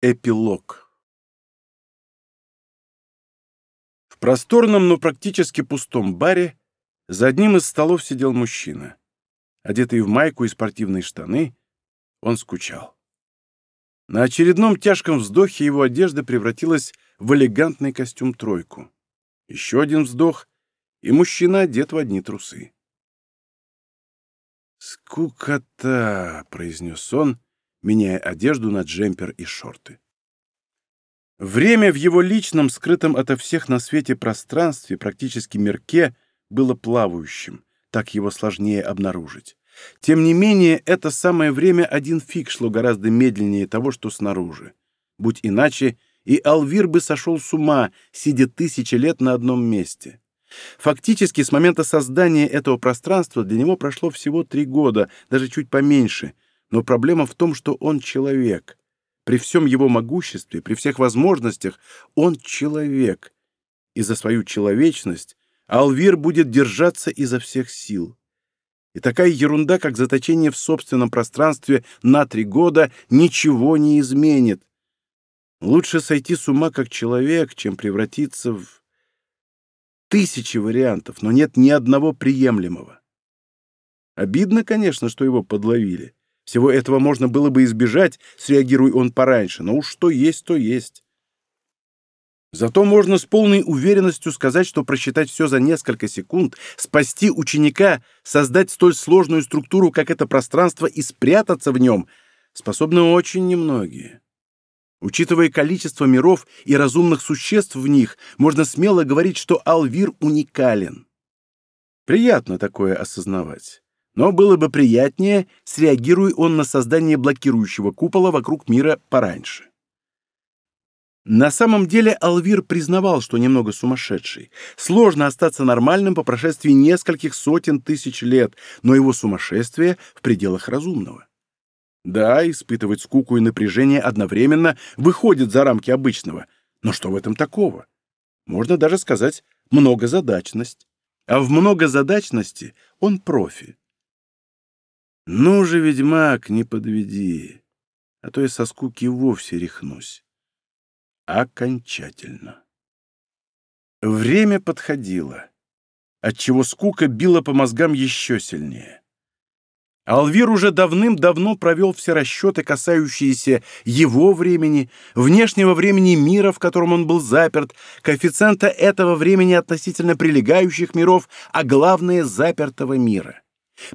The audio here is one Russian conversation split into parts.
Эпилог В просторном, но практически пустом баре за одним из столов сидел мужчина. Одетый в майку и спортивные штаны, он скучал. На очередном тяжком вздохе его одежда превратилась в элегантный костюм-тройку. Еще один вздох, и мужчина одет в одни трусы. «Скукота!» — произнес он, меняя одежду на джемпер и шорты. Время в его личном, скрытом ото всех на свете пространстве, практически мерке, было плавающим, так его сложнее обнаружить. Тем не менее, это самое время один фиг шло гораздо медленнее того, что снаружи. Будь иначе, и Алвир бы сошел с ума, сидя тысячи лет на одном месте. Фактически, с момента создания этого пространства для него прошло всего три года, даже чуть поменьше, но проблема в том, что он человек. При всем его могуществе, при всех возможностях, он человек. И за свою человечность Алвир будет держаться изо всех сил. И такая ерунда, как заточение в собственном пространстве на три года, ничего не изменит. Лучше сойти с ума как человек, чем превратиться в Тысячи вариантов, но нет ни одного приемлемого. Обидно, конечно, что его подловили. Всего этого можно было бы избежать, среагируй он пораньше, но уж что есть, то есть. Зато можно с полной уверенностью сказать, что просчитать все за несколько секунд, спасти ученика, создать столь сложную структуру, как это пространство, и спрятаться в нем, способны очень немногие. Учитывая количество миров и разумных существ в них, можно смело говорить, что Алвир уникален. Приятно такое осознавать. Но было бы приятнее, среагируя он на создание блокирующего купола вокруг мира пораньше. На самом деле Алвир признавал, что немного сумасшедший. Сложно остаться нормальным по прошествии нескольких сотен тысяч лет, но его сумасшествие в пределах разумного. Да, испытывать скуку и напряжение одновременно выходит за рамки обычного. Но что в этом такого? Можно даже сказать многозадачность. А в многозадачности он профи. Ну же, ведьмак, не подведи, а то я со скуки вовсе рехнусь. Окончательно. Время подходило, отчего скука била по мозгам еще сильнее. Алвир уже давным-давно провел все расчеты, касающиеся его времени, внешнего времени мира, в котором он был заперт, коэффициента этого времени относительно прилегающих миров, а главное — запертого мира.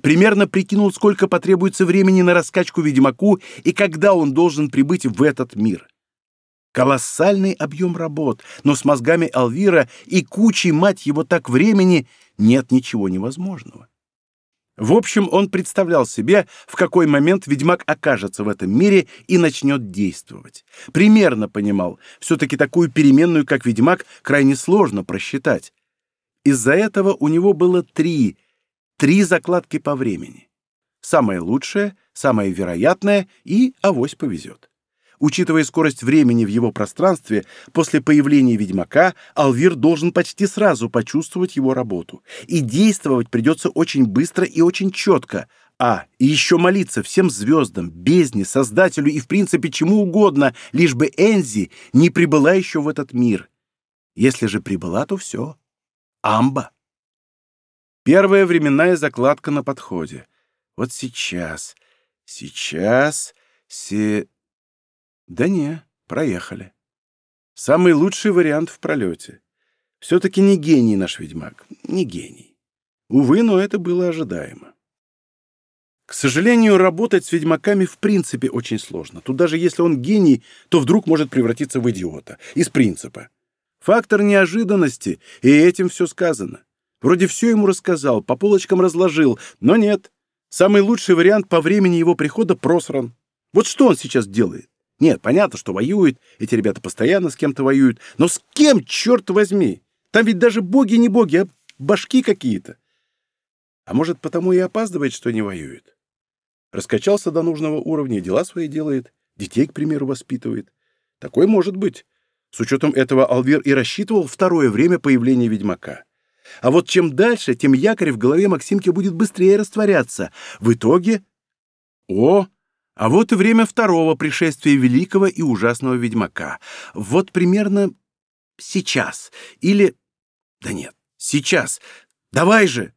Примерно прикинул, сколько потребуется времени на раскачку Ведьмаку и когда он должен прибыть в этот мир. Колоссальный объем работ, но с мозгами Алвира и кучей, мать его, так времени нет ничего невозможного. В общем, он представлял себе, в какой момент ведьмак окажется в этом мире и начнет действовать. Примерно понимал, все-таки такую переменную, как ведьмак, крайне сложно просчитать. Из-за этого у него было три, три закладки по времени. Самое лучшее, самое вероятное и авось повезет. Учитывая скорость времени в его пространстве, после появления ведьмака Алвир должен почти сразу почувствовать его работу. И действовать придется очень быстро и очень четко. А, и еще молиться всем звездам, бездне, Создателю и, в принципе, чему угодно, лишь бы Энзи не прибыла еще в этот мир. Если же прибыла, то все. Амба. Первая временная закладка на подходе. Вот сейчас, сейчас, се... Да не, проехали. Самый лучший вариант в пролете. Все-таки не гений наш ведьмак, не гений. Увы, но это было ожидаемо. К сожалению, работать с ведьмаками в принципе очень сложно. Тут даже если он гений, то вдруг может превратиться в идиота. Из принципа. Фактор неожиданности, и этим все сказано. Вроде все ему рассказал, по полочкам разложил, но нет. Самый лучший вариант по времени его прихода просран. Вот что он сейчас делает? Нет, понятно, что воюют, эти ребята постоянно с кем-то воюют, но с кем, черт возьми? Там ведь даже боги не боги, а башки какие-то. А может, потому и опаздывает, что не воюет? Раскачался до нужного уровня, дела свои делает, детей, к примеру, воспитывает. Такое может быть. С учетом этого Алвир и рассчитывал второе время появления ведьмака. А вот чем дальше, тем якорь в голове Максимки будет быстрее растворяться. В итоге... О, А вот и время второго пришествия великого и ужасного ведьмака. Вот примерно сейчас. Или... Да нет, сейчас. Давай же!»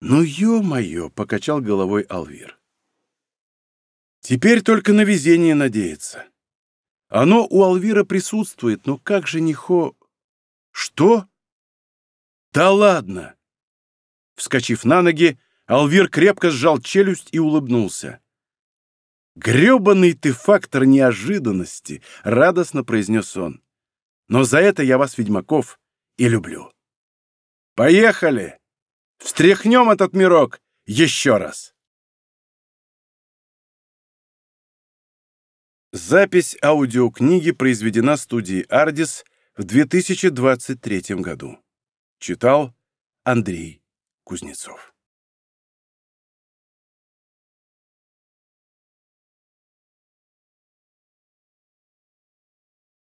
«Ну, ё-моё!» — покачал головой Алвир. «Теперь только на везение надеяться. Оно у Алвира присутствует, но как же не хо...» «Что?» «Да ладно!» Вскочив на ноги, Алвир крепко сжал челюсть и улыбнулся. «Гребаный ты фактор неожиданности!» — радостно произнес он. «Но за это я вас, ведьмаков, и люблю. Поехали! Встряхнем этот мирок еще раз!» Запись аудиокниги произведена студией «Ардис» в 2023 году. Читал Андрей Кузнецов.